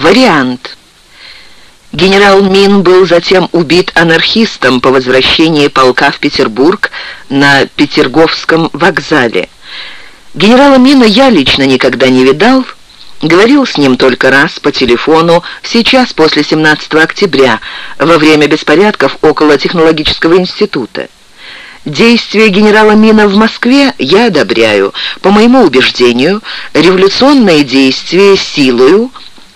Вариант. Генерал Мин был затем убит анархистом по возвращении полка в Петербург на Петерговском вокзале. Генерала Мина я лично никогда не видал, говорил с ним только раз по телефону, сейчас после 17 октября, во время беспорядков около технологического института. Действия генерала Мина в Москве я одобряю. По моему убеждению, революционные действия силою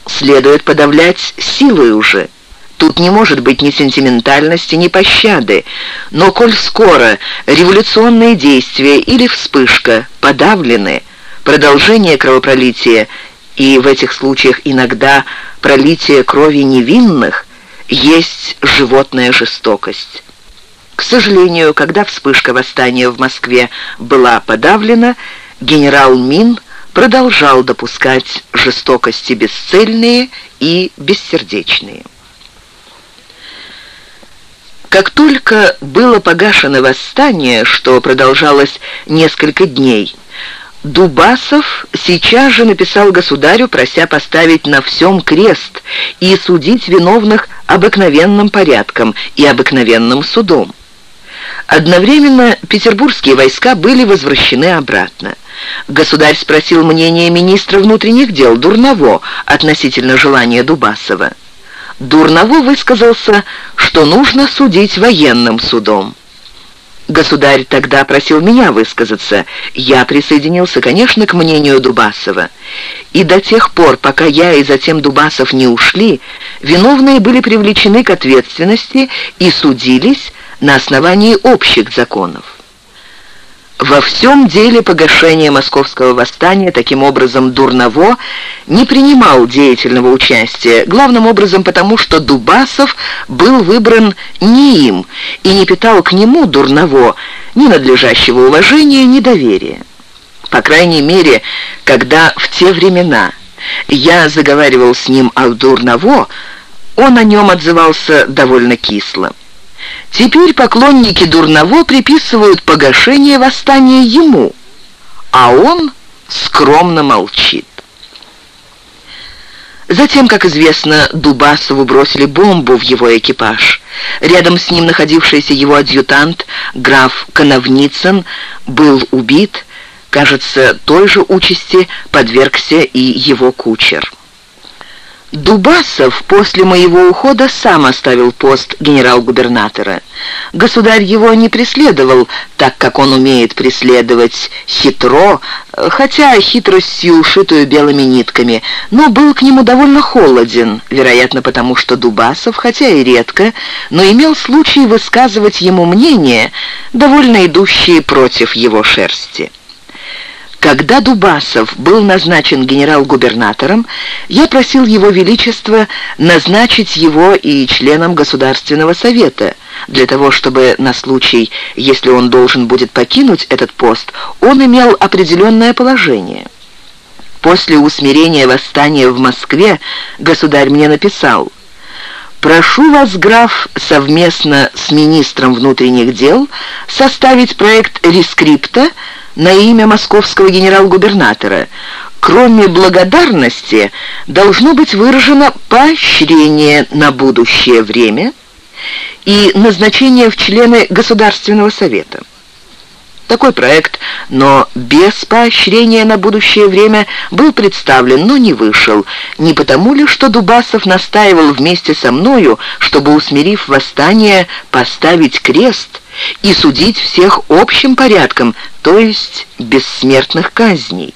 следует подавлять силой уже. Тут не может быть ни сентиментальности, ни пощады. Но коль скоро революционные действия или вспышка подавлены, продолжение кровопролития и в этих случаях иногда пролитие крови невинных есть животная жестокость. К сожалению, когда вспышка восстания в Москве была подавлена, генерал Мин продолжал допускать жестокости бесцельные и бессердечные. Как только было погашено восстание, что продолжалось несколько дней, Дубасов сейчас же написал государю, прося поставить на всем крест и судить виновных обыкновенным порядком и обыкновенным судом. Одновременно петербургские войска были возвращены обратно. Государь спросил мнение министра внутренних дел Дурново относительно желания Дубасова. Дурново высказался, что нужно судить военным судом. Государь тогда просил меня высказаться. Я присоединился, конечно, к мнению Дубасова. И до тех пор, пока я и затем Дубасов не ушли, виновные были привлечены к ответственности и судились на основании общих законов. Во всем деле погашения московского восстания таким образом Дурново не принимал деятельного участия, главным образом потому, что Дубасов был выбран не им и не питал к нему Дурново ни надлежащего уважения, ни доверия. По крайней мере, когда в те времена я заговаривал с ним о Дурново, он о нем отзывался довольно кисло. Теперь поклонники Дурново приписывают погашение восстания ему, а он скромно молчит. Затем, как известно, Дубасову бросили бомбу в его экипаж. Рядом с ним находившийся его адъютант, граф Коновницын, был убит. Кажется, той же участи подвергся и его кучер. Дубасов после моего ухода сам оставил пост генерал-губернатора. Государь его не преследовал, так как он умеет преследовать хитро, хотя хитростью, ушитую белыми нитками, но был к нему довольно холоден, вероятно, потому что Дубасов, хотя и редко, но имел случай высказывать ему мнение, довольно идущие против его шерсти. Когда Дубасов был назначен генерал-губернатором, я просил его величество назначить его и членом Государственного совета, для того, чтобы на случай, если он должен будет покинуть этот пост, он имел определенное положение. После усмирения восстания в Москве государь мне написал «Прошу вас, граф, совместно с министром внутренних дел составить проект рескрипта, на имя московского генерал-губернатора. Кроме благодарности должно быть выражено поощрение на будущее время и назначение в члены Государственного совета. Такой проект, но без поощрения на будущее время, был представлен, но не вышел. Не потому ли, что Дубасов настаивал вместе со мною, чтобы, усмирив восстание, поставить крест и судить всех общим порядком, то есть бессмертных казней?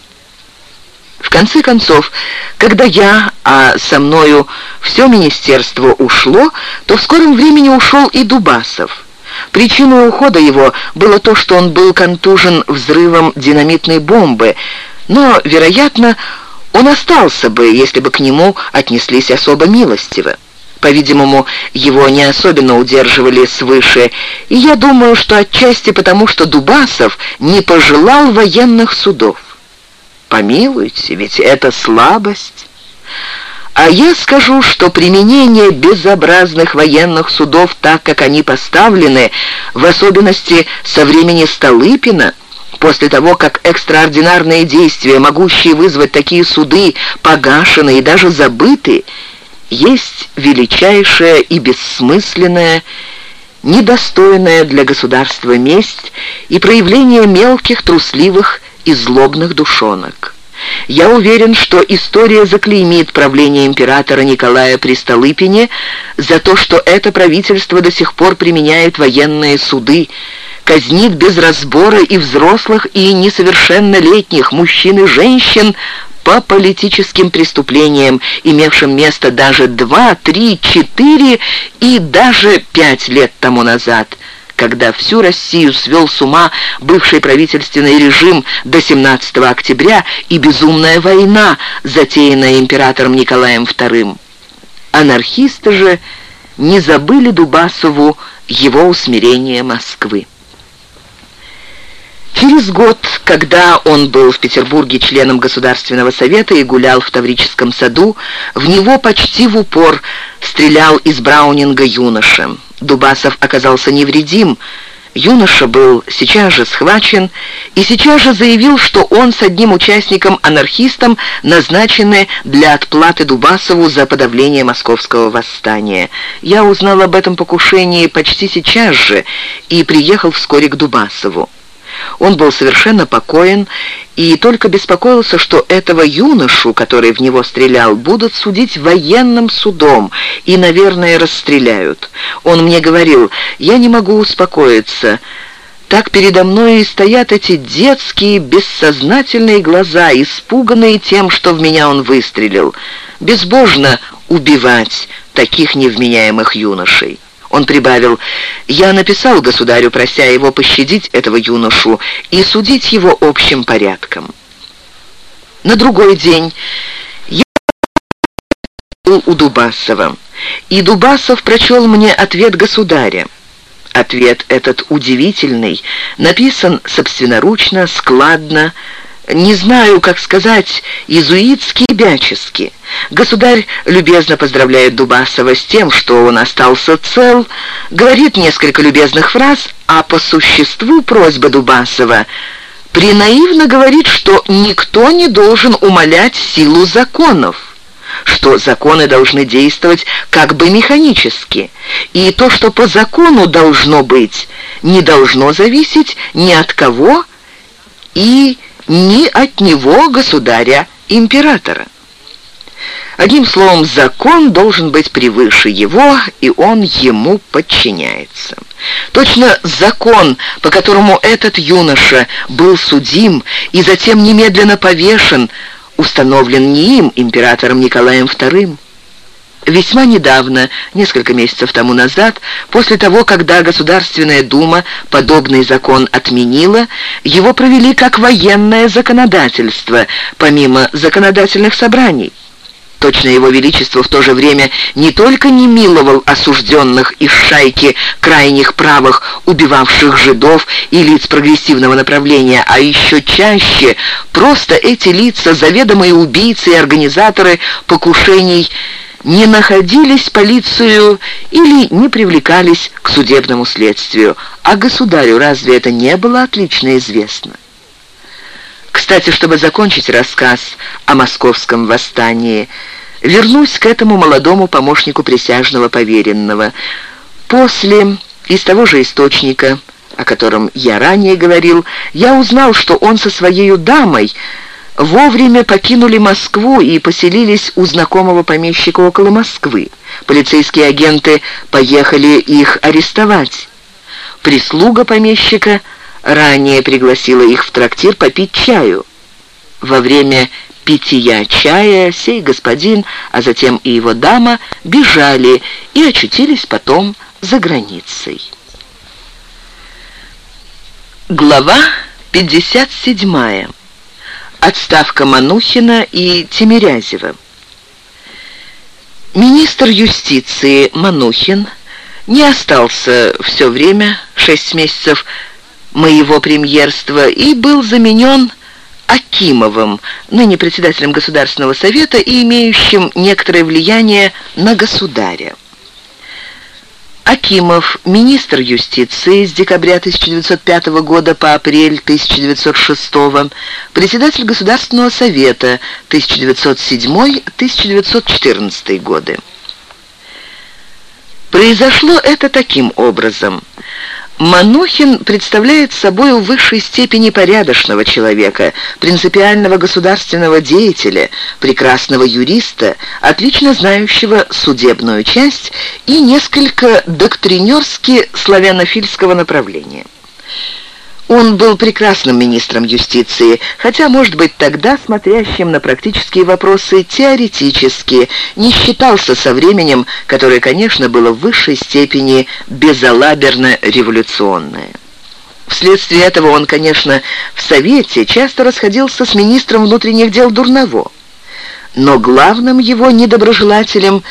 В конце концов, когда я, а со мною все министерство ушло, то в скором времени ушел и Дубасов. Причиной ухода его было то, что он был контужен взрывом динамитной бомбы, но, вероятно, он остался бы, если бы к нему отнеслись особо милостиво. По-видимому, его не особенно удерживали свыше, и я думаю, что отчасти потому, что Дубасов не пожелал военных судов. Помилуйте, ведь это слабость. А я скажу, что применение безобразных военных судов так, как они поставлены, в особенности со времени Столыпина, После того, как экстраординарные действия, могущие вызвать такие суды, погашены и даже забыты, есть величайшая и бессмысленная, недостойная для государства месть и проявление мелких, трусливых и злобных душонок. Я уверен, что история заклеймит правление императора Николая при Столыпине за то, что это правительство до сих пор применяет военные суды, казнит без разбора и взрослых, и несовершеннолетних мужчин и женщин по политическим преступлениям, имевшим место даже два, три, четыре и даже пять лет тому назад – когда всю Россию свел с ума бывший правительственный режим до 17 октября и безумная война, затеянная императором Николаем II. Анархисты же не забыли Дубасову его усмирение Москвы. Через год, когда он был в Петербурге членом Государственного совета и гулял в Таврическом саду, в него почти в упор стрелял из Браунинга юноша. Дубасов оказался невредим. Юноша был сейчас же схвачен и сейчас же заявил, что он с одним участником-анархистом назначены для отплаты Дубасову за подавление московского восстания. Я узнал об этом покушении почти сейчас же и приехал вскоре к Дубасову. Он был совершенно покоен и только беспокоился, что этого юношу, который в него стрелял, будут судить военным судом и, наверное, расстреляют. Он мне говорил, я не могу успокоиться. Так передо мной и стоят эти детские, бессознательные глаза, испуганные тем, что в меня он выстрелил. Безбожно убивать таких невменяемых юношей. Он прибавил, «Я написал государю, прося его пощадить этого юношу и судить его общим порядком». На другой день я был у Дубасова, и Дубасов прочел мне ответ государя. Ответ этот удивительный, написан собственноручно, складно, не знаю, как сказать, иезуитски и бячески. Государь любезно поздравляет Дубасова с тем, что он остался цел, говорит несколько любезных фраз, а по существу просьба Дубасова принаивно говорит, что никто не должен умолять силу законов что законы должны действовать как бы механически, и то, что по закону должно быть, не должно зависеть ни от кого и ни от него, государя-императора. Одним словом, закон должен быть превыше его, и он ему подчиняется. Точно закон, по которому этот юноша был судим и затем немедленно повешен, установлен не им, императором Николаем II, Весьма недавно, несколько месяцев тому назад, после того, когда Государственная Дума подобный закон отменила, его провели как военное законодательство, помимо законодательных собраний. Точно его величество в то же время не только не миловал осужденных из шайки крайних правых, убивавших жидов и лиц прогрессивного направления, а еще чаще просто эти лица, заведомые убийцы и организаторы покушений, не находились полицию или не привлекались к судебному следствию. А государю разве это не было отлично известно? Кстати, чтобы закончить рассказ о московском восстании, вернусь к этому молодому помощнику присяжного поверенного. После из того же источника, о котором я ранее говорил, я узнал, что он со своей дамой вовремя покинули Москву и поселились у знакомого помещика около Москвы. Полицейские агенты поехали их арестовать. Прислуга помещика ранее пригласила их в трактир попить чаю. Во время питья чая сей господин, а затем и его дама бежали и очутились потом за границей. Глава 57 отставка Манухина и Тимирязева. Министр юстиции Манухин не остался все время, шесть месяцев моего премьерства, и был заменен Акимовым, ныне председателем Государственного совета и имеющим некоторое влияние на государя. Акимов, министр юстиции с декабря 1905 года по апрель 1906, председатель Государственного совета 1907-1914 годы. Произошло это таким образом – Манухин представляет собой в высшей степени порядочного человека, принципиального государственного деятеля, прекрасного юриста, отлично знающего судебную часть и несколько доктринерски славянофильского направления. Он был прекрасным министром юстиции, хотя, может быть, тогда смотрящим на практические вопросы теоретически, не считался со временем, которое, конечно, было в высшей степени безалаберно-революционное. Вследствие этого он, конечно, в Совете часто расходился с министром внутренних дел Дурново. Но главным его недоброжелателем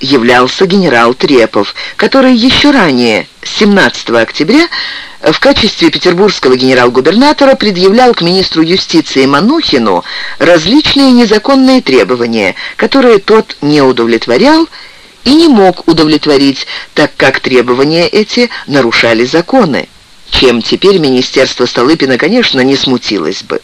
являлся генерал Трепов, который еще ранее, 17 октября, в качестве петербургского генерал-губернатора предъявлял к министру юстиции Манухину различные незаконные требования, которые тот не удовлетворял и не мог удовлетворить, так как требования эти нарушали законы, чем теперь министерство Столыпина, конечно, не смутилось бы.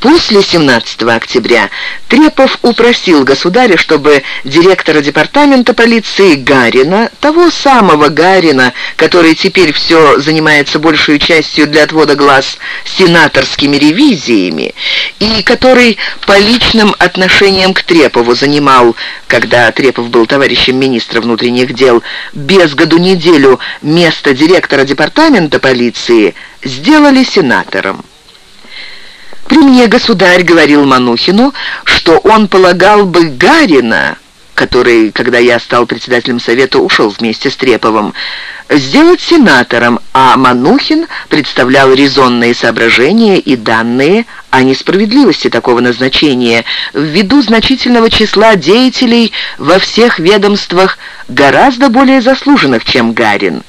После 17 октября Трепов упросил государя, чтобы директора департамента полиции Гарина, того самого Гарина, который теперь все занимается большей частью для отвода глаз сенаторскими ревизиями, и который по личным отношениям к Трепову занимал, когда Трепов был товарищем министра внутренних дел, без году неделю место директора департамента полиции, сделали сенатором. При мне государь говорил Манухину, что он полагал бы Гарина, который, когда я стал председателем совета, ушел вместе с Треповым, сделать сенатором, а Манухин представлял резонные соображения и данные о несправедливости такого назначения ввиду значительного числа деятелей во всех ведомствах гораздо более заслуженных, чем Гарин,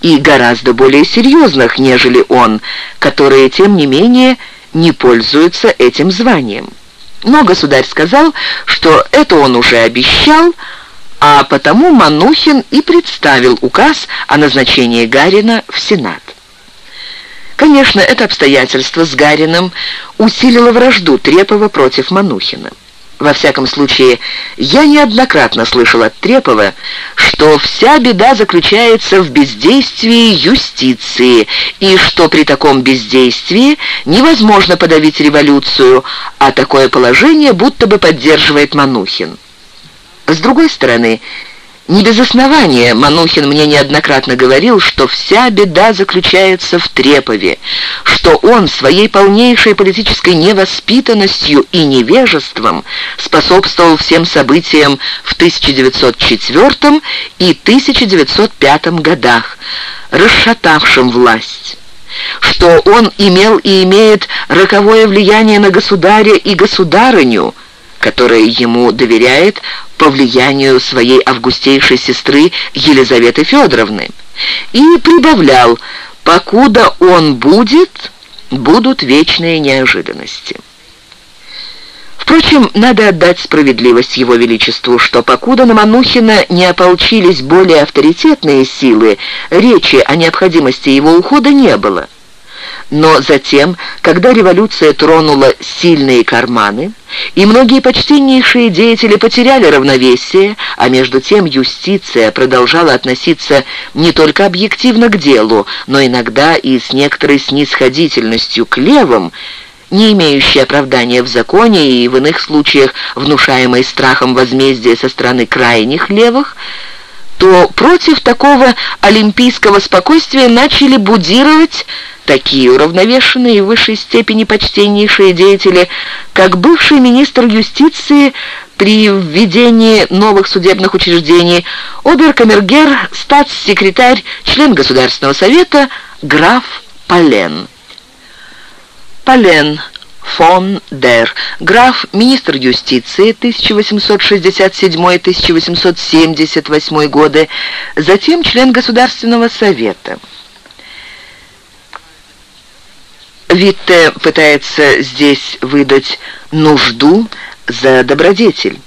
и гораздо более серьезных, нежели он, которые, тем не менее, не пользуются этим званием. Но государь сказал, что это он уже обещал, а потому Манухин и представил указ о назначении Гарина в Сенат. Конечно, это обстоятельство с Гариным усилило вражду Трепова против Манухина. Во всяком случае, я неоднократно слышал от Трепова, что вся беда заключается в бездействии юстиции, и что при таком бездействии невозможно подавить революцию, а такое положение будто бы поддерживает Манухин. С другой стороны, не без основания Манухин мне неоднократно говорил, что вся беда заключается в Трепове, что он своей полнейшей политической невоспитанностью и невежеством способствовал всем событиям в 1904 и 1905 годах, расшатавшим власть что он имел и имеет роковое влияние на государя и государыню, которая ему доверяет по влиянию своей августейшей сестры Елизаветы Федоровны, и прибавлял, покуда он будет, будут вечные неожиданности. Впрочем, надо отдать справедливость его величеству, что покуда на Манухина не ополчились более авторитетные силы, речи о необходимости его ухода не было. Но затем, когда революция тронула сильные карманы, и многие почтеннейшие деятели потеряли равновесие, а между тем юстиция продолжала относиться не только объективно к делу, но иногда и с некоторой снисходительностью к левым, не имеющей оправдания в законе и в иных случаях внушаемой страхом возмездия со стороны крайних левых, то против такого олимпийского спокойствия начали будировать такие уравновешенные и в высшей степени почтеннейшие деятели, как бывший министр юстиции при введении новых судебных учреждений, оберкамергер, статс-секретарь, член Государственного совета, граф Полен. Полен фон Дер, граф, министр юстиции 1867-1878 годы, затем член Государственного совета. Витте пытается здесь выдать нужду, за добродетель.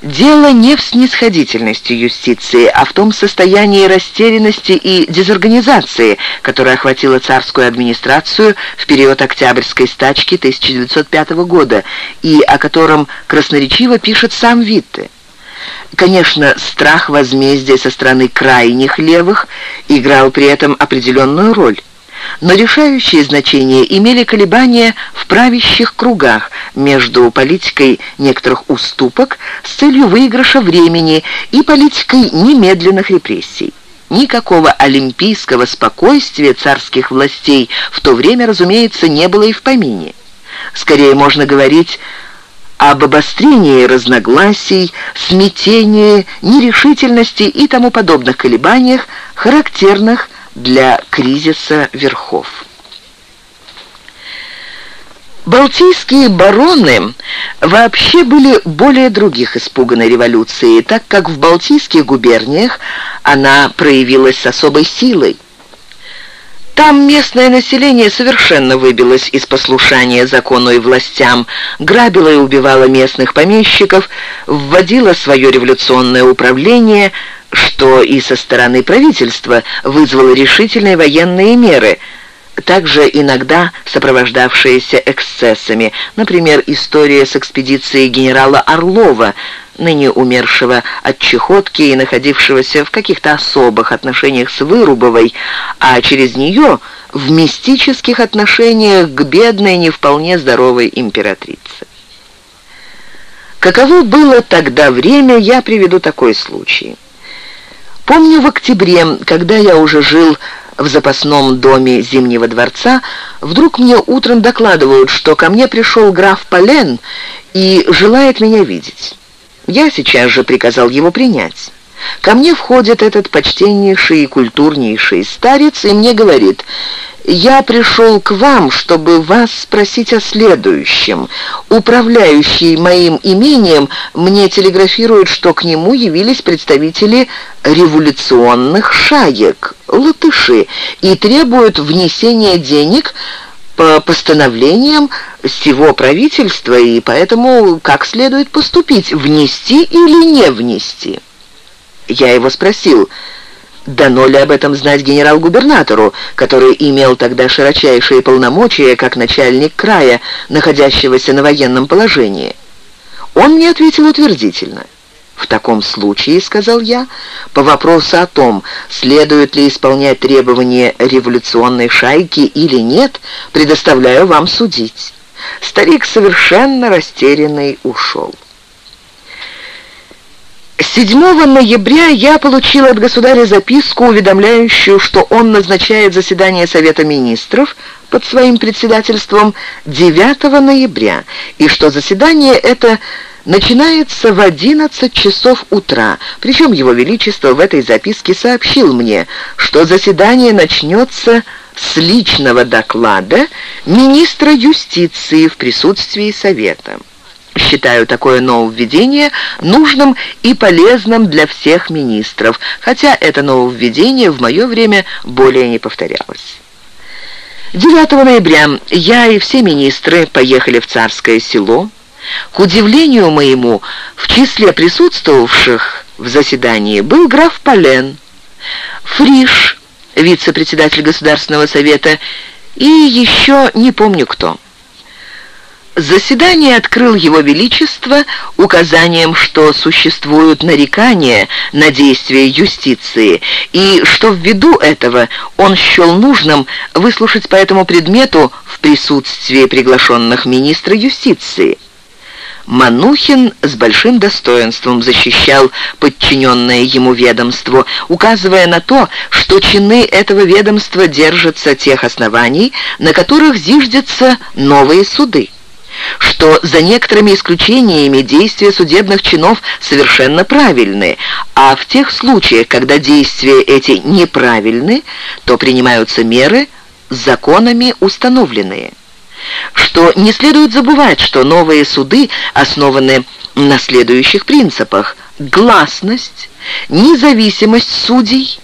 Дело не в снисходительности юстиции, а в том состоянии растерянности и дезорганизации, которое охватило царскую администрацию в период Октябрьской стачки 1905 года и о котором красноречиво пишет сам Витте. Конечно, страх возмездия со стороны крайних левых играл при этом определенную роль. Но решающее значение имели колебания в правящих кругах между политикой некоторых уступок с целью выигрыша времени и политикой немедленных репрессий. Никакого олимпийского спокойствия царских властей в то время, разумеется, не было и в помине. Скорее можно говорить об обострении разногласий, смятении, нерешительности и тому подобных колебаниях, характерных для кризиса верхов. Балтийские бароны вообще были более других испуганы революцией, так как в Балтийских губерниях она проявилась с особой силой. Там местное население совершенно выбилось из послушания закону и властям, грабило и убивало местных помещиков, вводило свое революционное управление, что и со стороны правительства вызвало решительные военные меры – также иногда сопровождавшиеся эксцессами. Например, история с экспедицией генерала Орлова, ныне умершего от чехотки и находившегося в каких-то особых отношениях с Вырубовой, а через нее в мистических отношениях к бедной, не вполне здоровой императрице. Каково было тогда время, я приведу такой случай. Помню в октябре, когда я уже жил в запасном доме Зимнего дворца, вдруг мне утром докладывают, что ко мне пришел граф Полен и желает меня видеть. Я сейчас же приказал его принять. Ко мне входит этот почтеннейший и культурнейший старец и мне говорит, «Я пришел к вам, чтобы вас спросить о следующем. Управляющий моим имением мне телеграфирует, что к нему явились представители революционных шаек, латыши, и требуют внесения денег по постановлениям всего правительства, и поэтому как следует поступить, внести или не внести?» Я его спросил, дано ли об этом знать генерал-губернатору, который имел тогда широчайшие полномочия как начальник края, находящегося на военном положении. Он мне ответил утвердительно. «В таком случае, — сказал я, — по вопросу о том, следует ли исполнять требования революционной шайки или нет, предоставляю вам судить». Старик совершенно растерянный ушел. 7 ноября я получил от государя записку, уведомляющую, что он назначает заседание Совета Министров под своим председательством 9 ноября, и что заседание это начинается в 11 часов утра. Причем Его Величество в этой записке сообщил мне, что заседание начнется с личного доклада министра юстиции в присутствии Совета. Считаю такое нововведение нужным и полезным для всех министров, хотя это нововведение в мое время более не повторялось. 9 ноября я и все министры поехали в Царское село. К удивлению моему, в числе присутствовавших в заседании был граф Полен, Фриш, вице-председатель Государственного совета, и еще не помню кто. Заседание открыл Его Величество указанием, что существуют нарекания на действия юстиции, и что ввиду этого он счел нужным выслушать по этому предмету в присутствии приглашенных министра юстиции. Манухин с большим достоинством защищал подчиненное ему ведомство, указывая на то, что чины этого ведомства держатся тех оснований, на которых зиждятся новые суды что за некоторыми исключениями действия судебных чинов совершенно правильны, а в тех случаях, когда действия эти неправильны, то принимаются меры законами установленные. Что не следует забывать, что новые суды основаны на следующих принципах. Гласность, независимость судей.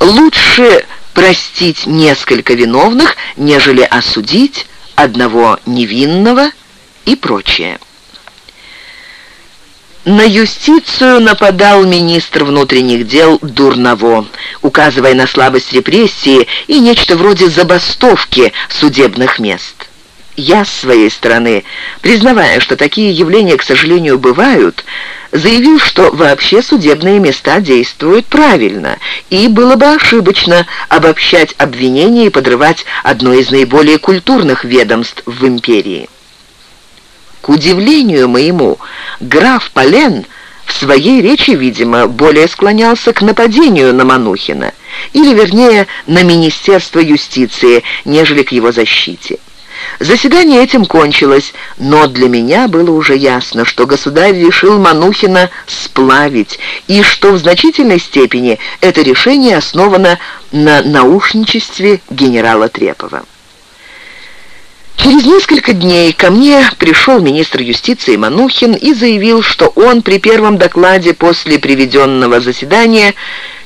Лучше простить несколько виновных, нежели осудить одного невинного и прочее. На юстицию нападал министр внутренних дел Дурново, указывая на слабость репрессии и нечто вроде забастовки судебных мест. Я, с своей стороны, признавая, что такие явления, к сожалению, бывают, заявил, что вообще судебные места действуют правильно, и было бы ошибочно обобщать обвинения и подрывать одно из наиболее культурных ведомств в империи. К удивлению моему, граф Полен в своей речи, видимо, более склонялся к нападению на Манухина, или, вернее, на Министерство юстиции, нежели к его защите. Заседание этим кончилось, но для меня было уже ясно, что государь решил Манухина сплавить, и что в значительной степени это решение основано на наушничестве генерала Трепова. Через несколько дней ко мне пришел министр юстиции Манухин и заявил, что он при первом докладе после приведенного заседания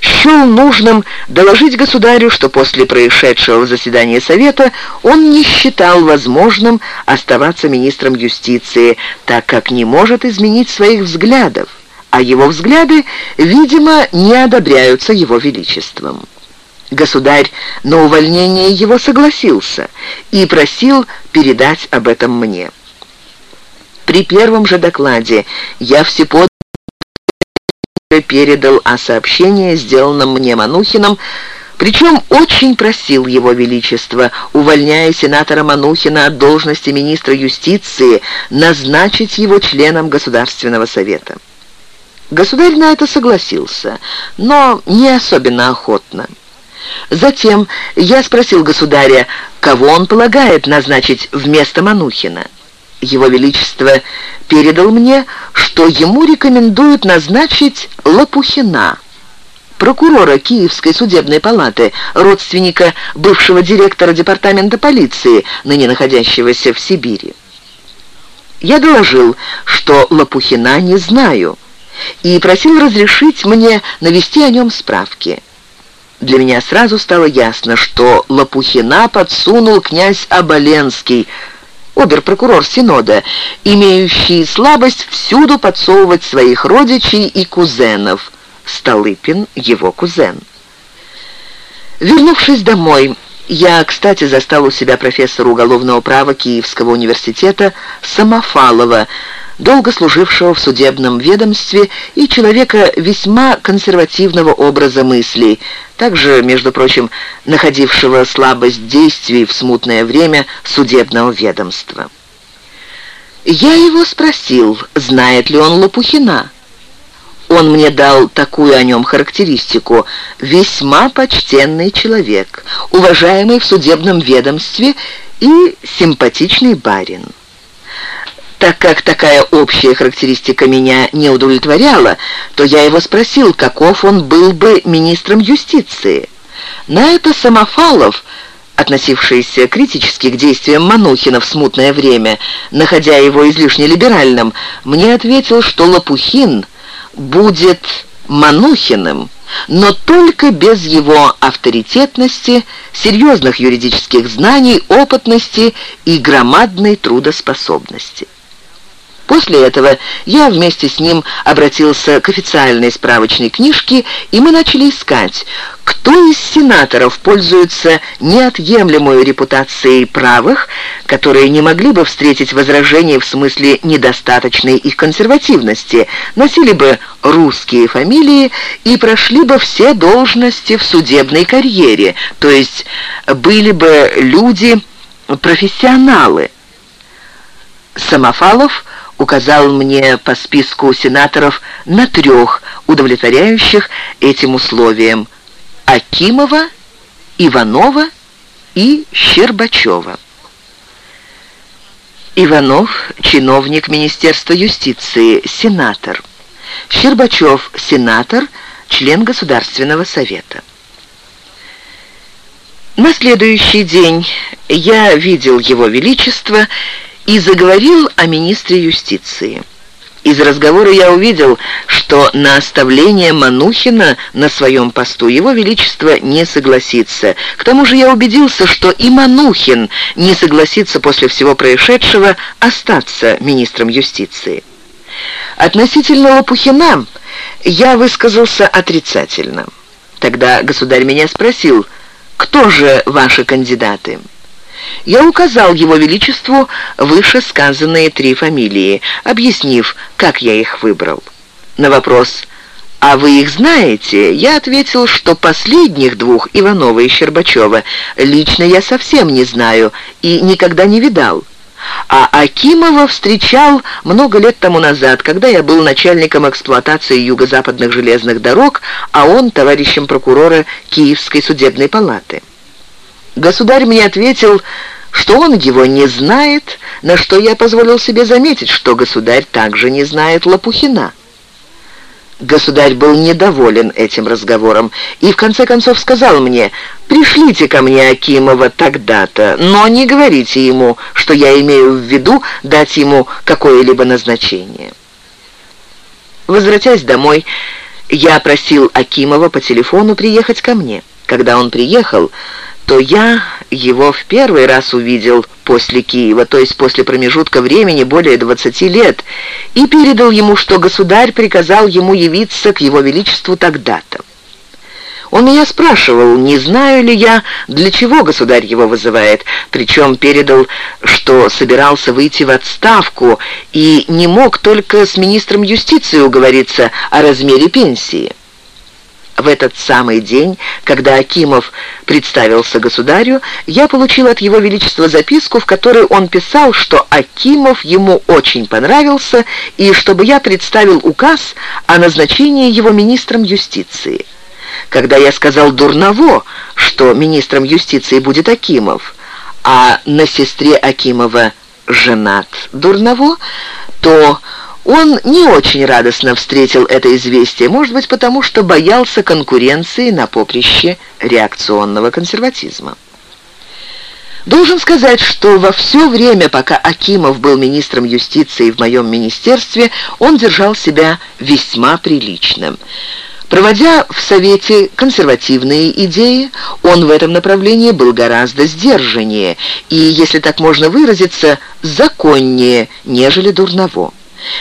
счел нужным доложить государю, что после происшедшего в заседании Совета он не считал возможным оставаться министром юстиции, так как не может изменить своих взглядов, а его взгляды, видимо, не одобряются его величеством. Государь на увольнение его согласился и просил передать об этом мне. При первом же докладе я всепод передал о сообщении, сделанном мне Манухиным, причем очень просил его величество, увольняя сенатора Манухина от должности министра юстиции, назначить его членом Государственного совета. Государь на это согласился, но не особенно охотно. Затем я спросил государя, кого он полагает назначить вместо Манухина. Его Величество передал мне, что ему рекомендуют назначить Лопухина, прокурора Киевской судебной палаты, родственника бывшего директора департамента полиции, ныне находящегося в Сибири. Я доложил, что Лопухина не знаю, и просил разрешить мне навести о нем справки. Для меня сразу стало ясно, что Лопухина подсунул князь Оболенский, обер-прокурор Синода, имеющий слабость всюду подсовывать своих родичей и кузенов. Столыпин — его кузен. Вернувшись домой, я, кстати, застал у себя профессора уголовного права Киевского университета Самофалова, долго служившего в судебном ведомстве и человека весьма консервативного образа мыслей, также, между прочим, находившего слабость действий в смутное время судебного ведомства. Я его спросил, знает ли он Лопухина. Он мне дал такую о нем характеристику. Весьма почтенный человек, уважаемый в судебном ведомстве и симпатичный барин. Так как такая общая характеристика меня не удовлетворяла, то я его спросил, каков он был бы министром юстиции. На это Самофалов, относившийся критически к действиям Манухина в смутное время, находя его излишне либеральным, мне ответил, что Лопухин будет Манухиным, но только без его авторитетности, серьезных юридических знаний, опытности и громадной трудоспособности. После этого я вместе с ним обратился к официальной справочной книжке, и мы начали искать, кто из сенаторов пользуется неотъемлемой репутацией правых, которые не могли бы встретить возражения в смысле недостаточной их консервативности, носили бы русские фамилии и прошли бы все должности в судебной карьере, то есть были бы люди профессионалы. Самофалов – указал мне по списку сенаторов на трех, удовлетворяющих этим условиям – Акимова, Иванова и Щербачева. Иванов – чиновник Министерства юстиции, сенатор. Щербачев – сенатор, член Государственного совета. На следующий день я видел Его Величество и заговорил о министре юстиции. Из разговора я увидел, что на оставление Манухина на своем посту его величество не согласится. К тому же я убедился, что и Манухин не согласится после всего происшедшего остаться министром юстиции. Относительно Лопухина я высказался отрицательно. Тогда государь меня спросил, кто же ваши кандидаты? Я указал его величеству вышесказанные три фамилии, объяснив, как я их выбрал. На вопрос «А вы их знаете?» я ответил, что последних двух, Иванова и Щербачева, лично я совсем не знаю и никогда не видал. А Акимова встречал много лет тому назад, когда я был начальником эксплуатации юго-западных железных дорог, а он товарищем прокурора Киевской судебной палаты. Государь мне ответил, что он его не знает, на что я позволил себе заметить, что государь также не знает Лопухина. Государь был недоволен этим разговором и в конце концов сказал мне, «Пришлите ко мне Акимова тогда-то, но не говорите ему, что я имею в виду дать ему какое-либо назначение». Возвратясь домой, я просил Акимова по телефону приехать ко мне. Когда он приехал, то я его в первый раз увидел после Киева, то есть после промежутка времени более 20 лет, и передал ему, что государь приказал ему явиться к его величеству тогда-то. Он меня спрашивал, не знаю ли я, для чего государь его вызывает, причем передал, что собирался выйти в отставку и не мог только с министром юстиции уговориться о размере пенсии. В этот самый день, когда Акимов представился государю, я получил от его величества записку, в которой он писал, что Акимов ему очень понравился и чтобы я представил указ о назначении его министром юстиции. Когда я сказал Дурново, что министром юстиции будет Акимов, а на сестре Акимова женат Дурново, то он не очень радостно встретил это известие, может быть, потому что боялся конкуренции на поприще реакционного консерватизма. Должен сказать, что во все время, пока Акимов был министром юстиции в моем министерстве, он держал себя весьма приличным. Проводя в Совете консервативные идеи, он в этом направлении был гораздо сдержаннее и, если так можно выразиться, законнее, нежели Дурново.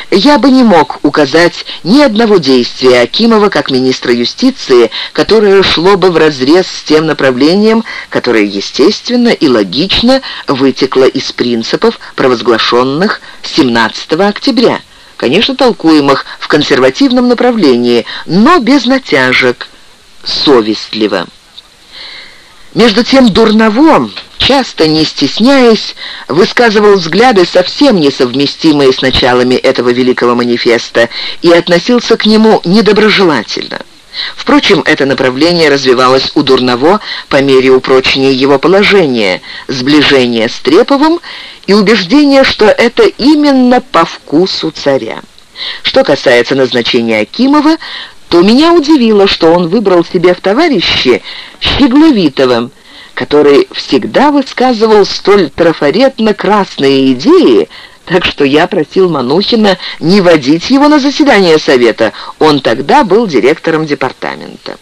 Я бы не мог указать ни одного действия Акимова как министра юстиции, которое шло бы вразрез с тем направлением, которое естественно и логично вытекло из принципов, провозглашенных 17 октября, конечно, толкуемых в консервативном направлении, но без натяжек, совестливо. Между тем Дурново, часто не стесняясь, высказывал взгляды, совсем несовместимые с началами этого великого манифеста, и относился к нему недоброжелательно. Впрочем, это направление развивалось у Дурново по мере упрочения его положения, сближения с Треповым и убеждения, что это именно по вкусу царя. Что касается назначения Акимова, то меня удивило, что он выбрал себе в товарищи Щегловитова, который всегда высказывал столь трафаретно красные идеи, так что я просил Манухина не водить его на заседание совета, он тогда был директором департамента.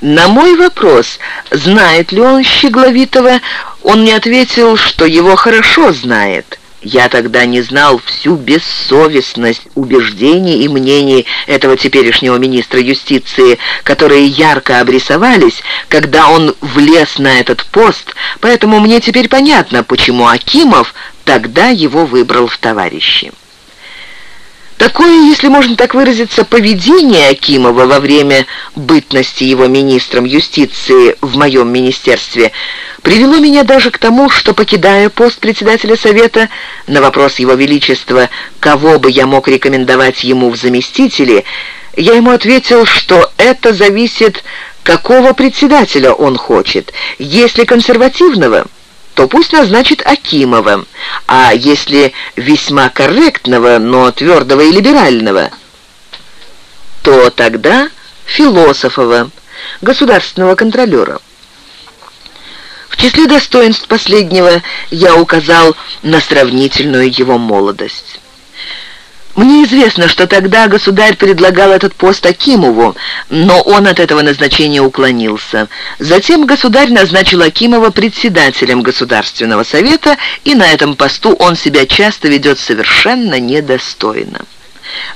На мой вопрос, знает ли он Щегловитова, он мне ответил, что его хорошо знает – я тогда не знал всю бессовестность убеждений и мнений этого теперешнего министра юстиции, которые ярко обрисовались, когда он влез на этот пост, поэтому мне теперь понятно, почему Акимов тогда его выбрал в товарищи. Такое, если можно так выразиться, поведение Акимова во время бытности его министром юстиции в моем министерстве привело меня даже к тому, что, покидая пост председателя Совета, на вопрос Его Величества, кого бы я мог рекомендовать ему в заместители, я ему ответил, что это зависит, какого председателя он хочет. Если консервативного то пусть назначит Акимова, а если весьма корректного, но твердого и либерального, то тогда Философова, государственного контролера. В числе достоинств последнего я указал на сравнительную его молодость. Мне известно, что тогда государь предлагал этот пост Акимову, но он от этого назначения уклонился. Затем государь назначил Акимова председателем Государственного совета, и на этом посту он себя часто ведет совершенно недостойно.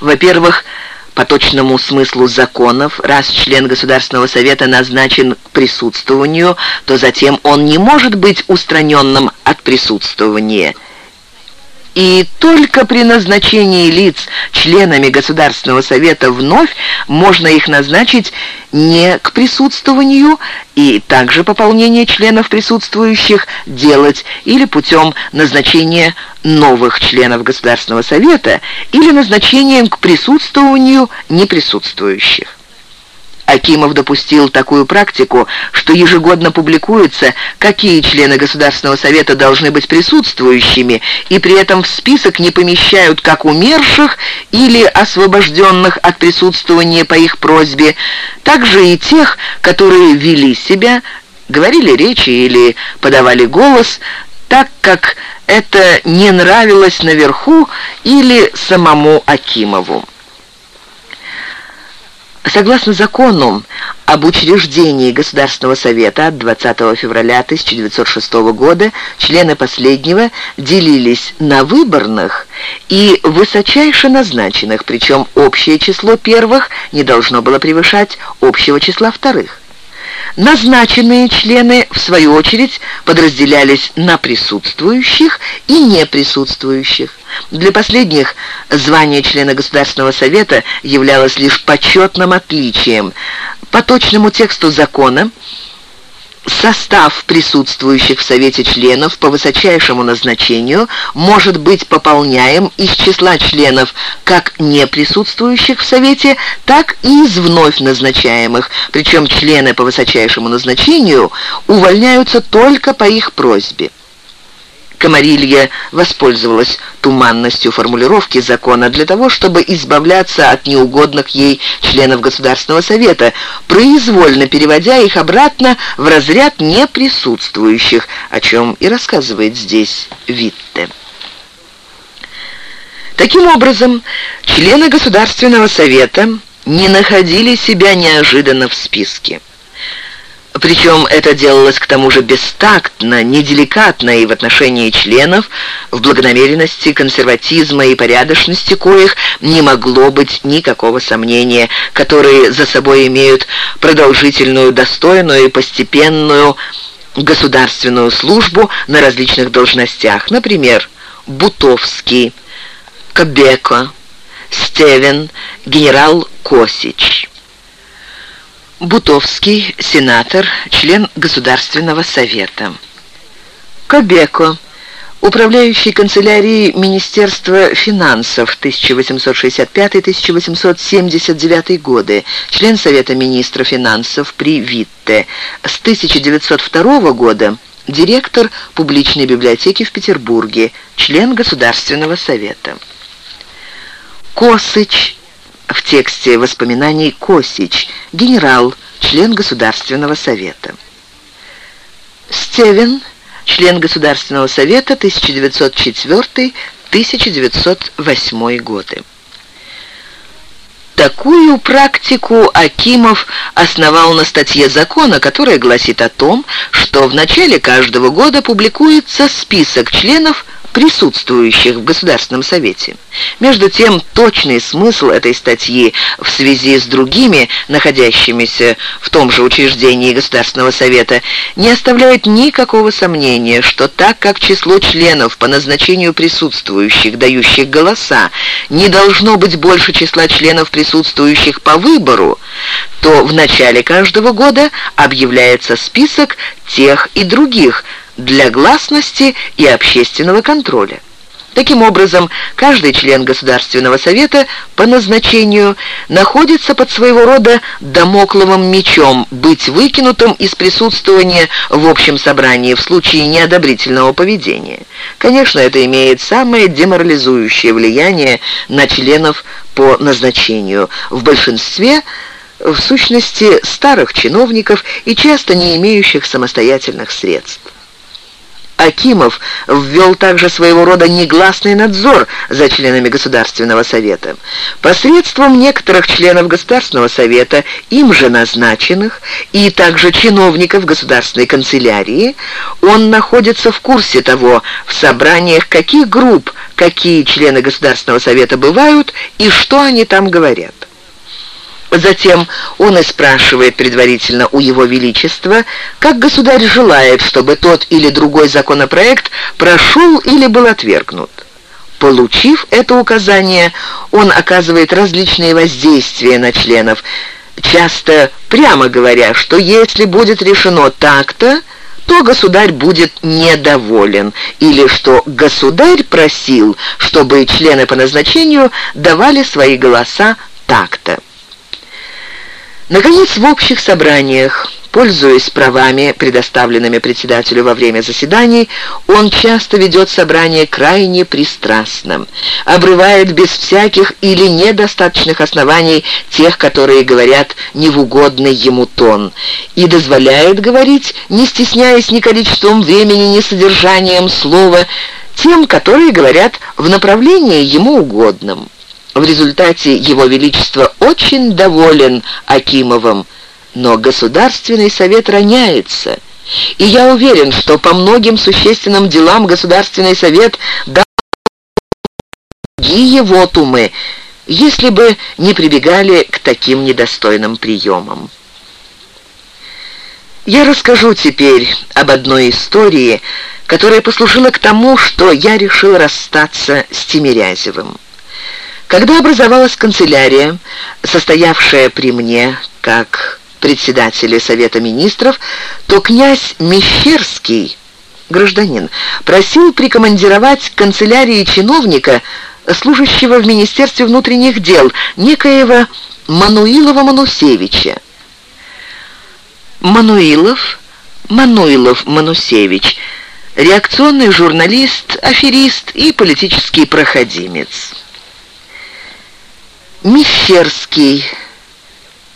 Во-первых, по точному смыслу законов, раз член Государственного Совета назначен к присутствованию, то затем он не может быть устраненным от присутствования – и только при назначении лиц членами Государственного Совета вновь можно их назначить не к присутствованию и также пополнение членов присутствующих делать или путем назначения новых членов Государственного Совета или назначением к присутствованию неприсутствующих. Акимов допустил такую практику, что ежегодно публикуется, какие члены Государственного Совета должны быть присутствующими, и при этом в список не помещают как умерших или освобожденных от присутствования по их просьбе, также и тех, которые вели себя, говорили речи или подавали голос, так как это не нравилось наверху или самому Акимову. Согласно закону об учреждении Государственного Совета от 20 февраля 1906 года, члены последнего делились на выборных и высочайше назначенных, причем общее число первых не должно было превышать общего числа вторых. Назначенные члены, в свою очередь, подразделялись на присутствующих и неприсутствующих. Для последних звание члена Государственного Совета являлось лишь почетным отличием. По точному тексту закона Состав присутствующих в Совете членов по высочайшему назначению может быть пополняем из числа членов как не присутствующих в Совете, так и из вновь назначаемых, причем члены по высочайшему назначению увольняются только по их просьбе. Камарилья воспользовалась туманностью формулировки закона для того, чтобы избавляться от неугодных ей членов Государственного Совета, произвольно переводя их обратно в разряд неприсутствующих, о чем и рассказывает здесь Витте. Таким образом, члены Государственного Совета не находили себя неожиданно в списке. Причем это делалось к тому же бестактно, неделикатно и в отношении членов, в благонамеренности, консерватизма и порядочности коих не могло быть никакого сомнения, которые за собой имеют продолжительную, достойную и постепенную государственную службу на различных должностях. Например, Бутовский, Кобеко, Стевен, генерал Косич. Бутовский, сенатор, член Государственного совета. Кобеко, управляющий канцелярией Министерства финансов 1865-1879 годы, член Совета министра финансов при Витте. С 1902 года директор публичной библиотеки в Петербурге, член Государственного совета. Косыч, в тексте воспоминаний Косич, генерал, член Государственного совета. Стевен, член Государственного совета 1904-1908 годы. Такую практику Акимов основал на статье закона, которая гласит о том, что в начале каждого года публикуется список членов присутствующих в Государственном Совете. Между тем, точный смысл этой статьи в связи с другими, находящимися в том же учреждении Государственного Совета, не оставляет никакого сомнения, что так как число членов по назначению присутствующих, дающих голоса, не должно быть больше числа членов присутствующих по выбору, то в начале каждого года объявляется список тех и других, для гласности и общественного контроля. Таким образом, каждый член Государственного Совета по назначению находится под своего рода домокловым мечом быть выкинутым из присутствования в общем собрании в случае неодобрительного поведения. Конечно, это имеет самое деморализующее влияние на членов по назначению. В большинстве в сущности старых чиновников и часто не имеющих самостоятельных средств. Акимов ввел также своего рода негласный надзор за членами Государственного совета. Посредством некоторых членов Государственного совета, им же назначенных, и также чиновников Государственной канцелярии, он находится в курсе того, в собраниях каких групп, какие члены Государственного совета бывают и что они там говорят. Затем он и спрашивает предварительно у Его Величества, как государь желает, чтобы тот или другой законопроект прошел или был отвергнут. Получив это указание, он оказывает различные воздействия на членов, часто прямо говоря, что если будет решено так-то, то государь будет недоволен, или что государь просил, чтобы члены по назначению давали свои голоса так-то. Наконец, в общих собраниях, пользуясь правами, предоставленными председателю во время заседаний, он часто ведет собрание крайне пристрастным, обрывает без всяких или недостаточных оснований тех, которые говорят не в угодный ему тон, и дозволяет говорить, не стесняясь ни количеством времени, ни содержанием слова, тем, которые говорят в направлении ему угодном. В результате Его Величество очень доволен Акимовым, но Государственный совет роняется, и я уверен, что по многим существенным делам Государственный совет дал другие вотумы, если бы не прибегали к таким недостойным приемам. Я расскажу теперь об одной истории, которая послужила к тому, что я решил расстаться с Тимирязевым. Когда образовалась канцелярия, состоявшая при мне как председателя Совета Министров, то князь Мещерский, гражданин, просил прикомандировать к канцелярии чиновника, служащего в Министерстве внутренних дел, некоего Мануилова Манусевича. Мануилов, Мануилов Манусевич, реакционный журналист, аферист и политический проходимец. Мещерский.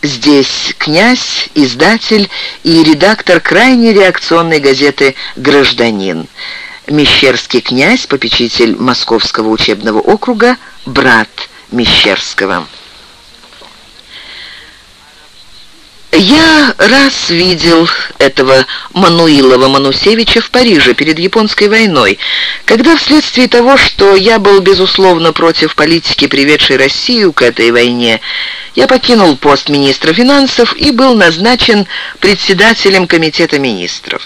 Здесь князь, издатель и редактор крайне реакционной газеты «Гражданин». Мещерский князь, попечитель Московского учебного округа, брат Мещерского. Я раз видел этого Мануилова Манусевича в Париже перед Японской войной, когда вследствие того, что я был безусловно против политики, приведшей Россию к этой войне, я покинул пост министра финансов и был назначен председателем комитета министров.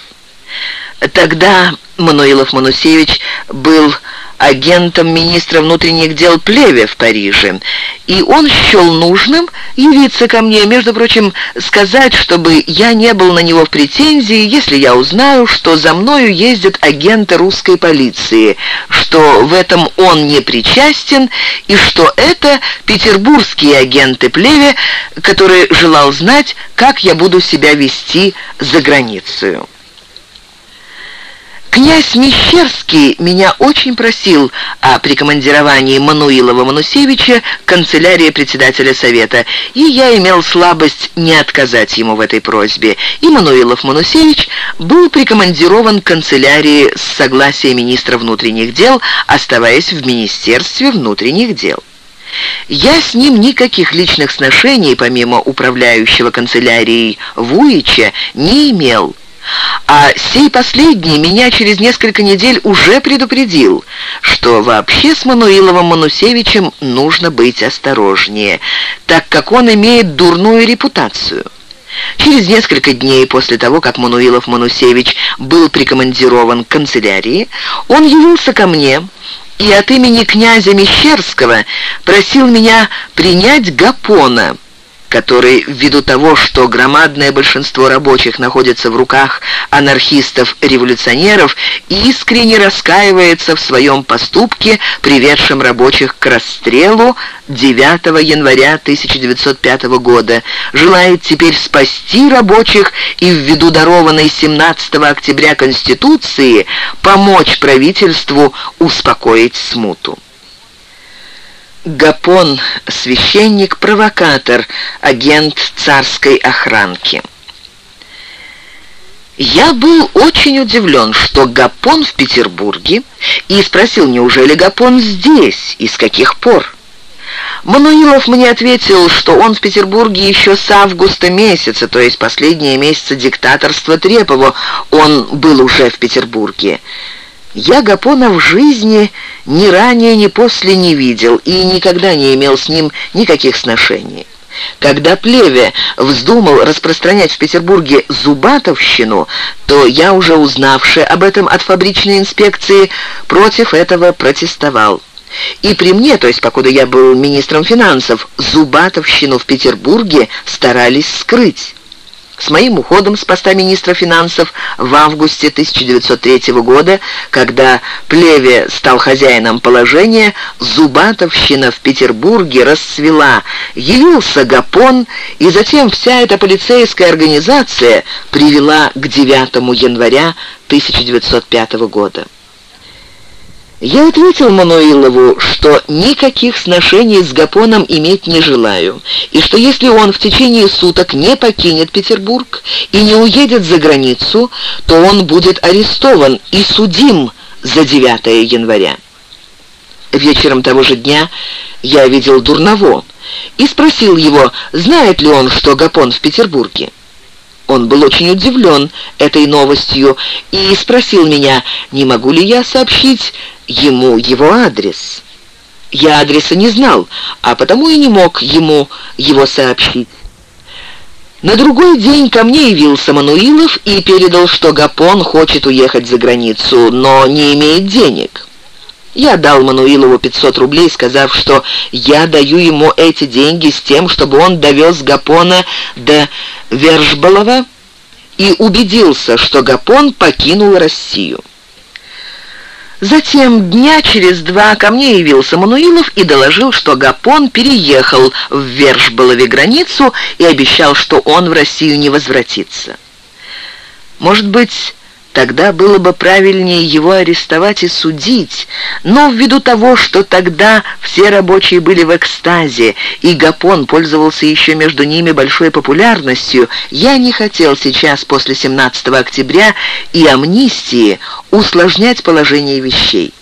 Тогда Мануилов Манусевич был агентом министра внутренних дел Плеве в Париже, и он счел нужным явиться ко мне, между прочим, сказать, чтобы я не был на него в претензии, если я узнаю, что за мною ездят агенты русской полиции, что в этом он не причастен, и что это петербургские агенты Плеве, который желал знать, как я буду себя вести за границей. Князь Мещерский меня очень просил о прикомандировании Мануилова Манусевича канцелярии председателя совета, и я имел слабость не отказать ему в этой просьбе. И Мануилов Манусевич был прикомандирован канцелярии с согласия министра внутренних дел, оставаясь в Министерстве внутренних дел. Я с ним никаких личных сношений, помимо управляющего канцелярией Вуича, не имел. А сей последний меня через несколько недель уже предупредил, что вообще с Мануиловым Манусевичем нужно быть осторожнее, так как он имеет дурную репутацию. Через несколько дней после того, как Мануилов Манусевич был прикомандирован к канцелярии, он явился ко мне и от имени князя Мещерского просил меня принять Гапона – который, ввиду того, что громадное большинство рабочих находится в руках анархистов-революционеров, искренне раскаивается в своем поступке, приведшем рабочих к расстрелу 9 января 1905 года, желает теперь спасти рабочих и ввиду дарованной 17 октября Конституции помочь правительству успокоить смуту. Гапон – священник-провокатор, агент царской охранки. Я был очень удивлен, что Гапон в Петербурге, и спросил, неужели Гапон здесь и с каких пор. Мануилов мне ответил, что он в Петербурге еще с августа месяца, то есть последние месяцы диктаторства Трепова, он был уже в Петербурге. Я Гапона в жизни ни ранее, ни после не видел и никогда не имел с ним никаких сношений. Когда Плеве вздумал распространять в Петербурге зубатовщину, то я, уже узнавший об этом от фабричной инспекции, против этого протестовал. И при мне, то есть покуда я был министром финансов, зубатовщину в Петербурге старались скрыть. С моим уходом с поста министра финансов в августе 1903 года, когда Плеве стал хозяином положения, Зубатовщина в Петербурге расцвела, явился Гапон, и затем вся эта полицейская организация привела к 9 января 1905 года. Я ответил Мануилову, что никаких сношений с Гапоном иметь не желаю, и что если он в течение суток не покинет Петербург и не уедет за границу, то он будет арестован и судим за 9 января. Вечером того же дня я видел Дурново и спросил его, знает ли он, что Гапон в Петербурге. Он был очень удивлен этой новостью и спросил меня, не могу ли я сообщить ему его адрес. Я адреса не знал, а потому и не мог ему его сообщить. На другой день ко мне явился Мануилов и передал, что Гапон хочет уехать за границу, но не имеет денег. Я дал Мануилову 500 рублей, сказав, что я даю ему эти деньги с тем, чтобы он довез Гапона до Вершбалова и убедился, что Гапон покинул Россию. Затем дня через два ко мне явился Мануилов и доложил, что Гапон переехал в Вершболове границу и обещал, что он в Россию не возвратится. Может быть, Тогда было бы правильнее его арестовать и судить, но ввиду того, что тогда все рабочие были в экстазе, и Гапон пользовался еще между ними большой популярностью, я не хотел сейчас, после 17 октября и амнистии, усложнять положение вещей.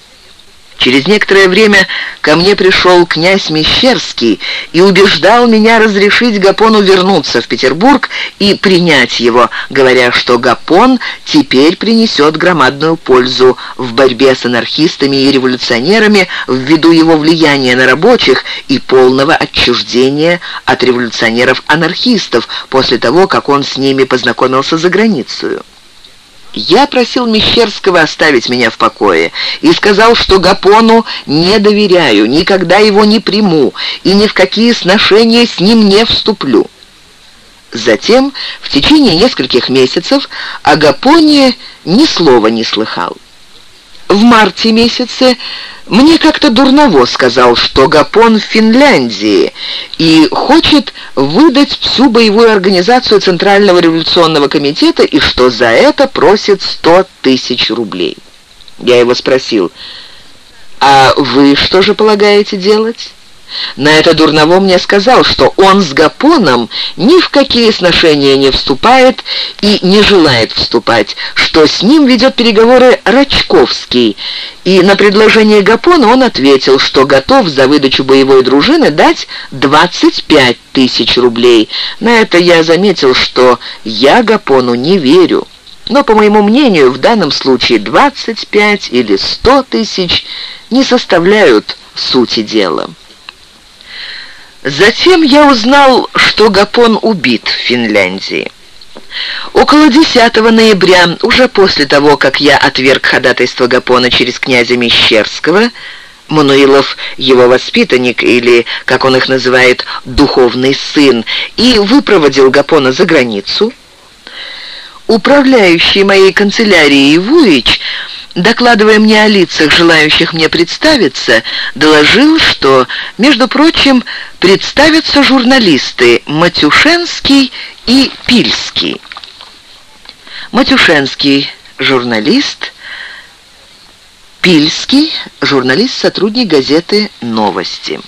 Через некоторое время ко мне пришел князь Мещерский и убеждал меня разрешить Гапону вернуться в Петербург и принять его, говоря, что Гапон теперь принесет громадную пользу в борьбе с анархистами и революционерами ввиду его влияния на рабочих и полного отчуждения от революционеров-анархистов после того, как он с ними познакомился за границей. Я просил Мещерского оставить меня в покое и сказал, что Гапону не доверяю, никогда его не приму и ни в какие сношения с ним не вступлю. Затем, в течение нескольких месяцев, о Гапоне ни слова не слыхал. В марте месяце мне как-то дурново сказал, что Гапон в Финляндии и хочет выдать всю боевую организацию Центрального революционного комитета и что за это просит сто тысяч рублей. Я его спросил, «А вы что же полагаете делать?» На это Дурново мне сказал, что он с Гапоном ни в какие сношения не вступает и не желает вступать, что с ним ведет переговоры Рачковский, и на предложение Гапона он ответил, что готов за выдачу боевой дружины дать 25 тысяч рублей. На это я заметил, что я Гапону не верю. Но, по моему мнению, в данном случае 25 или 100 тысяч не составляют сути дела. Затем я узнал, что Гапон убит в Финляндии. Около 10 ноября, уже после того, как я отверг ходатайство Гапона через князя Мещерского, Мануилов его воспитанник, или, как он их называет, духовный сын, и выпроводил Гапона за границу, управляющий моей канцелярией Вуич докладывая мне о лицах, желающих мне представиться, доложил, что, между прочим, представятся журналисты Матюшенский и Пильский. Матюшенский – журналист, Пильский – журналист-сотрудник газеты «Новости».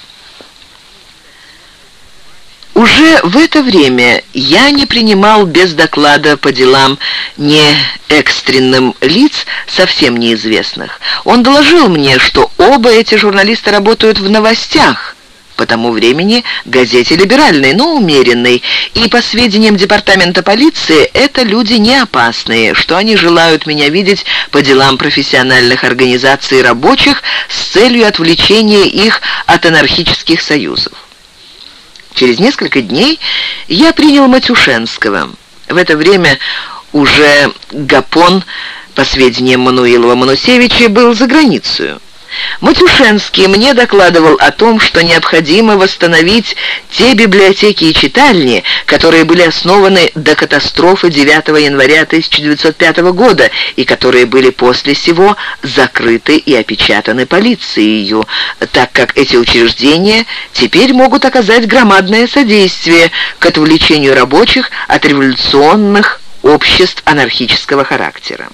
Уже в это время я не принимал без доклада по делам не экстренным лиц, совсем неизвестных. Он доложил мне, что оба эти журналиста работают в новостях, по тому времени газете либеральной, но умеренной, и, по сведениям департамента полиции, это люди не опасные, что они желают меня видеть по делам профессиональных организаций рабочих с целью отвлечения их от анархических союзов. Через несколько дней я принял Матюшенского. В это время уже Гапон, по сведениям Мануилова Манусевича, был за границей. Матюшенский мне докладывал о том, что необходимо восстановить те библиотеки и читальни, которые были основаны до катастрофы 9 января 1905 года и которые были после сего закрыты и опечатаны полицией, так как эти учреждения теперь могут оказать громадное содействие к отвлечению рабочих от революционных обществ анархического характера.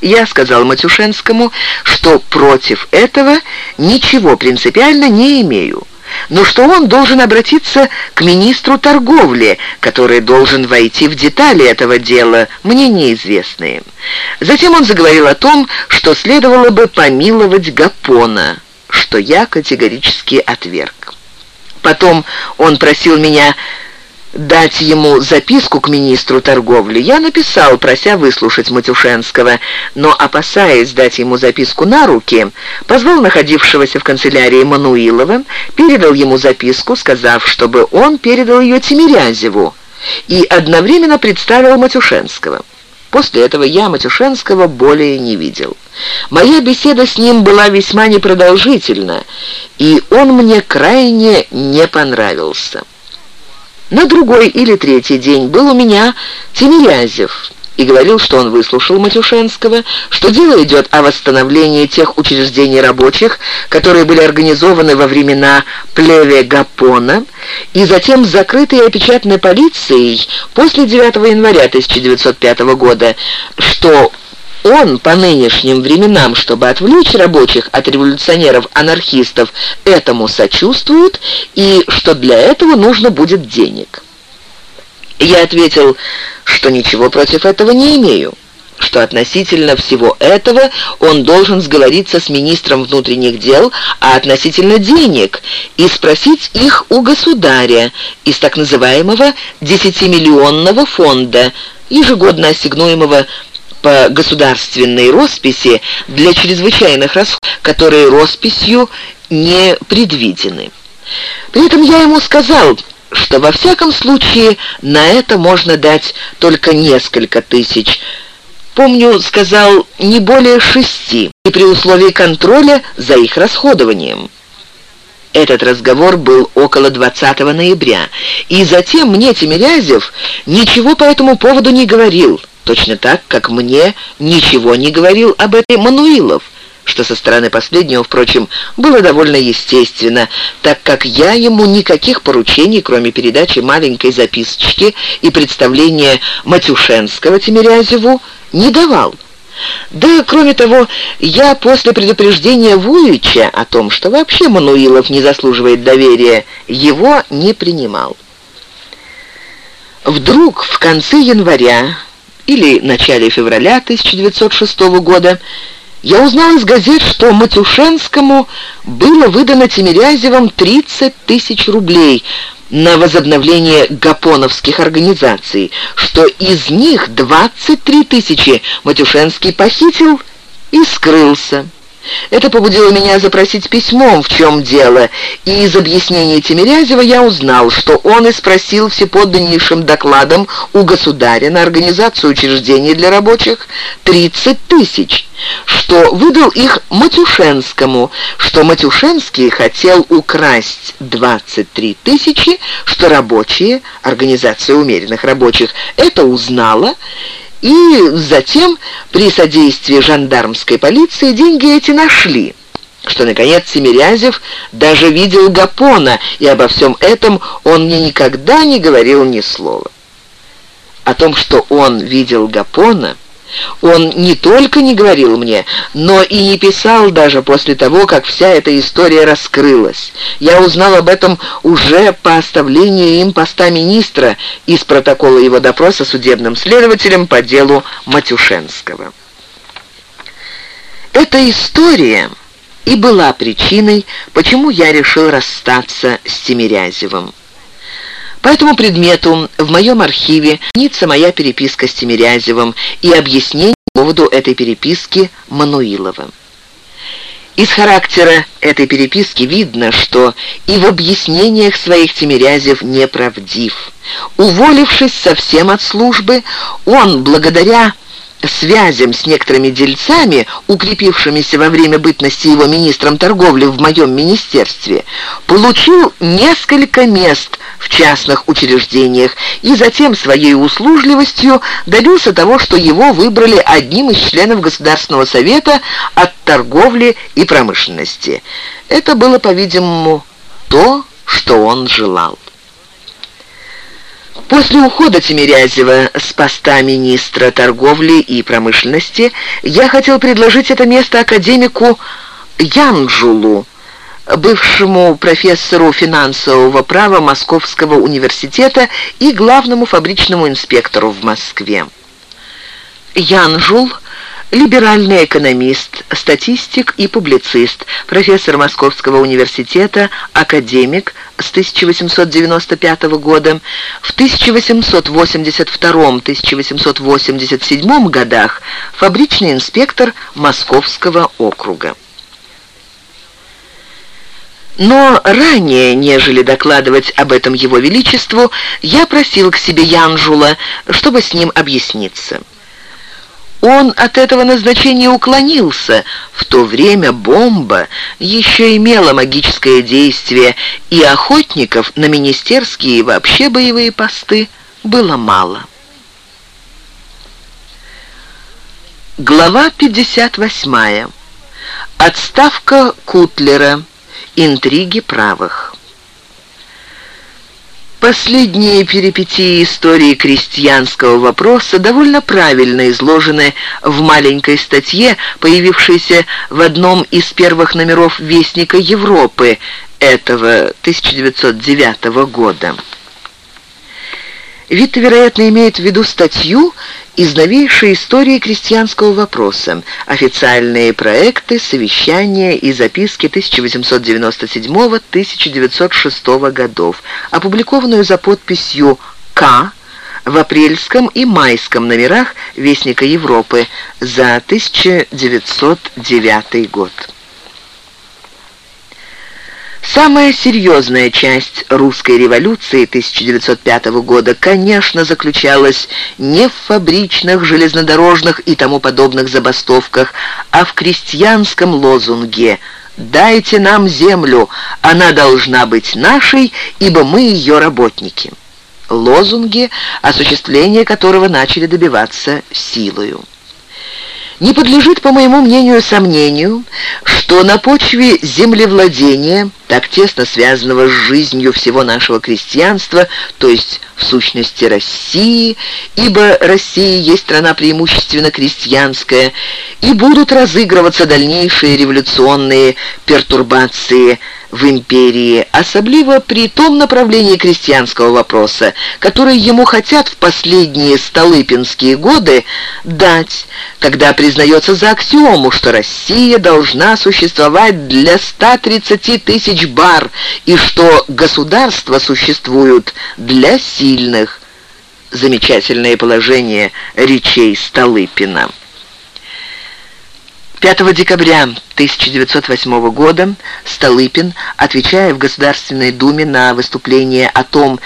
Я сказал Матюшенскому, что против этого ничего принципиально не имею, но что он должен обратиться к министру торговли, который должен войти в детали этого дела, мне неизвестные. Затем он заговорил о том, что следовало бы помиловать Гапона, что я категорически отверг. Потом он просил меня дать ему записку к министру торговли, я написал, прося выслушать Матюшенского, но, опасаясь дать ему записку на руки, позвал находившегося в канцелярии Мануилова, передал ему записку, сказав, чтобы он передал ее Тимирязеву, и одновременно представил Матюшенского. После этого я Матюшенского более не видел. Моя беседа с ним была весьма непродолжительна, и он мне крайне не понравился. На другой или третий день был у меня Тимирязев и говорил, что он выслушал Матюшенского, что дело идет о восстановлении тех учреждений рабочих, которые были организованы во времена плеве Гапона и затем закрыты и опечатаны полицией после 9 января 1905 года, что он по нынешним временам, чтобы отвлечь рабочих от революционеров-анархистов, этому сочувствует и что для этого нужно будет денег. Я ответил, что ничего против этого не имею что относительно всего этого он должен сговориться с министром внутренних дел, а относительно денег и спросить их у государя из так называемого десятимиллионного фонда, ежегодно ассигнуемого по государственной росписи для чрезвычайных расходов, которые росписью не предвидены. При этом я ему сказал, что во всяком случае на это можно дать только несколько тысяч. Помню, сказал, не более шести, и при условии контроля за их расходованием. Этот разговор был около 20 ноября, и затем мне Тимирязев ничего по этому поводу не говорил, точно так, как мне ничего не говорил об этой Мануилов, что со стороны последнего, впрочем, было довольно естественно, так как я ему никаких поручений, кроме передачи маленькой записочки и представления Матюшенского Тимирязеву, не давал. Да, кроме того, я после предупреждения Вуича о том, что вообще Мануилов не заслуживает доверия, его не принимал. Вдруг в конце января или начале февраля 1906 года я узнал из газет, что Матюшенскому было выдано Тимирязевым 30 тысяч рублей на возобновление гапоновских организаций, что из них 23 тысячи Матюшенский похитил и скрылся. Это побудило меня запросить письмом, в чем дело, и из объяснений Тимирязева я узнал, что он и спросил всеподданнейшим докладом у государя на организацию учреждений для рабочих 30 тысяч, что выдал их Матюшенскому, что Матюшенский хотел украсть 23 тысячи, что рабочие, организация умеренных рабочих, это узнала, и затем при содействии жандармской полиции деньги эти нашли что, наконец, Семирязев даже видел Гапона, и обо всем этом он мне никогда не говорил ни слова. О том, что он видел Гапона, Он не только не говорил мне, но и не писал даже после того, как вся эта история раскрылась. Я узнал об этом уже по оставлению им поста министра из протокола его допроса судебным следователем по делу Матюшенского. Эта история и была причиной, почему я решил расстаться с Тимирязевым. По этому предмету в моем архиве хранится моя переписка с Тимирязевым и объяснение по поводу этой переписки Мануиловым. Из характера этой переписки видно, что и в объяснениях своих Тимирязев неправдив. Уволившись совсем от службы, он, благодаря связям с некоторыми дельцами, укрепившимися во время бытности его министром торговли в моем министерстве, получил несколько мест в частных учреждениях и затем своей услужливостью добился того, что его выбрали одним из членов Государственного совета от торговли и промышленности. Это было, по-видимому, то, что он желал. После ухода Тимирязева с поста министра торговли и промышленности я хотел предложить это место академику Янжулу, бывшему профессору финансового права Московского университета и главному фабричному инспектору в Москве. Янжул – либеральный экономист, статистик и публицист, профессор Московского университета, академик с 1895 года, в 1882-1887 годах фабричный инспектор Московского округа. Но ранее, нежели докладывать об этом его величеству, я просил к себе Янжула, чтобы с ним объясниться. Он от этого назначения уклонился. В то время бомба еще имела магическое действие, и охотников на министерские и вообще боевые посты было мало. Глава 58. Отставка Кутлера. Интриги правых. Последние перипетии истории крестьянского вопроса довольно правильно изложены в маленькой статье, появившейся в одном из первых номеров «Вестника Европы» этого 1909 года. Витта, вероятно, имеет в виду статью из новейшей истории крестьянского вопроса, официальные проекты, совещания и записки 1897-1906 годов, опубликованную за подписью «К» в апрельском и майском номерах Вестника Европы за 1909 год. Самая серьезная часть русской революции 1905 года, конечно, заключалась не в фабричных, железнодорожных и тому подобных забастовках, а в крестьянском лозунге «Дайте нам землю, она должна быть нашей, ибо мы ее работники». Лозунги, осуществление которого начали добиваться силою. Не подлежит, по моему мнению, сомнению, что на почве землевладения, так тесно связанного с жизнью всего нашего крестьянства, то есть в сущности России, ибо Россия есть страна преимущественно крестьянская, и будут разыгрываться дальнейшие революционные пертурбации – в империи, особливо при том направлении крестьянского вопроса, который ему хотят в последние столыпинские годы дать, когда признается за аксиому, что Россия должна существовать для 130 тысяч бар и что государства существуют для сильных. Замечательное положение речей Столыпина. 5 декабря 1908 года Столыпин, отвечая в Государственной Думе на выступление о том,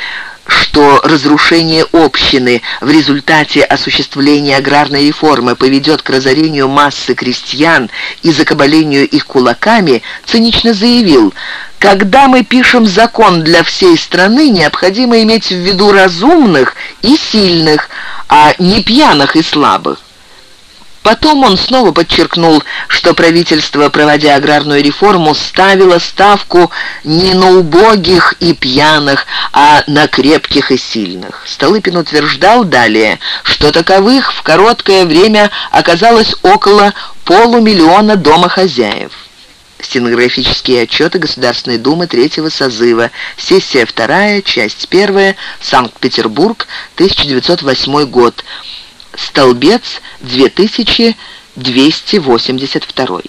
что разрушение общины в результате осуществления аграрной реформы поведет к разорению массы крестьян и закабалению их кулаками, цинично заявил, «Когда мы пишем закон для всей страны, необходимо иметь в виду разумных и сильных, а не пьяных и слабых». Потом он снова подчеркнул, что правительство, проводя аграрную реформу, ставило ставку не на убогих и пьяных, а на крепких и сильных. Столыпин утверждал далее, что таковых в короткое время оказалось около полумиллиона домохозяев. Стенографические отчеты Государственной Думы третьего созыва. Сессия вторая, часть первая, Санкт-Петербург, 1908 год. Столбец 2282.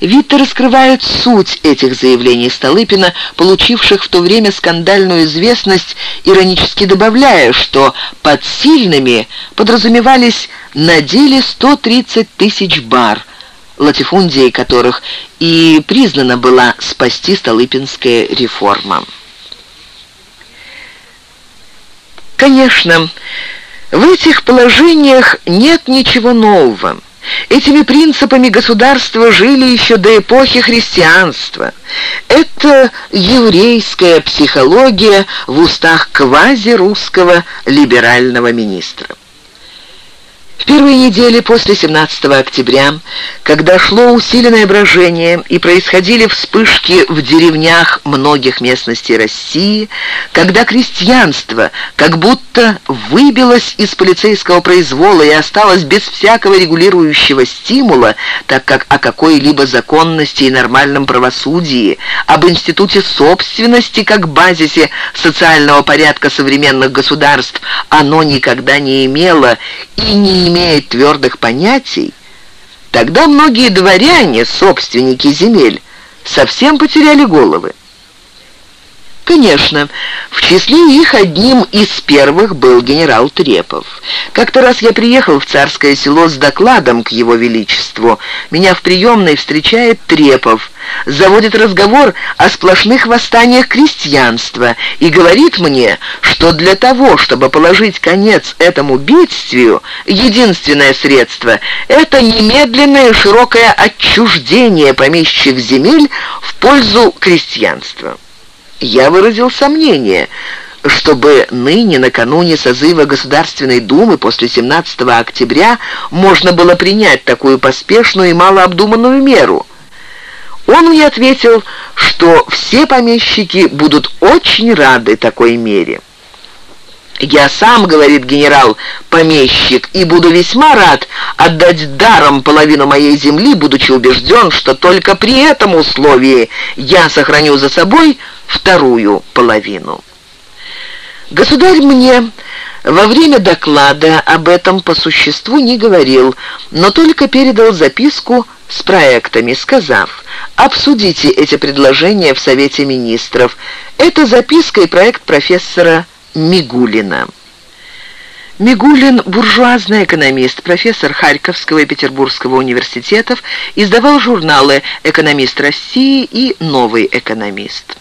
Витте раскрывает суть этих заявлений Столыпина, получивших в то время скандальную известность, иронически добавляя, что под сильными подразумевались на деле 130 тысяч бар, латифундией которых и признана была спасти Столыпинская реформа. Конечно, в этих положениях нет ничего нового. Этими принципами государства жили еще до эпохи христианства. Это еврейская психология в устах квазирусского либерального министра. В первые недели после 17 октября, когда шло усиленное брожение и происходили вспышки в деревнях многих местностей России, когда крестьянство как будто выбилось из полицейского произвола и осталось без всякого регулирующего стимула, так как о какой-либо законности и нормальном правосудии, об институте собственности как базисе социального порядка современных государств оно никогда не имело и не имеет твердых понятий, тогда многие дворяне, собственники земель, совсем потеряли головы. Конечно, в числе их одним из первых был генерал Трепов. Как-то раз я приехал в царское село с докладом к его величеству. Меня в приемной встречает Трепов, заводит разговор о сплошных восстаниях крестьянства и говорит мне, что для того, чтобы положить конец этому бедствию, единственное средство – это немедленное широкое отчуждение помещичьих земель в пользу крестьянства. Я выразил сомнение, чтобы ныне, накануне созыва Государственной Думы после 17 октября, можно было принять такую поспешную и малообдуманную меру. Он мне ответил, что все помещики будут очень рады такой мере. «Я сам, — говорит генерал, — помещик, и буду весьма рад отдать даром половину моей земли, будучи убежден, что только при этом условии я сохраню за собой вторую половину. Государь мне во время доклада об этом по существу не говорил, но только передал записку с проектами, сказав, обсудите эти предложения в Совете Министров. Это записка и проект профессора Мигулина. Мигулин – буржуазный экономист, профессор Харьковского и Петербургского университетов, издавал журналы «Экономист России» и «Новый экономист».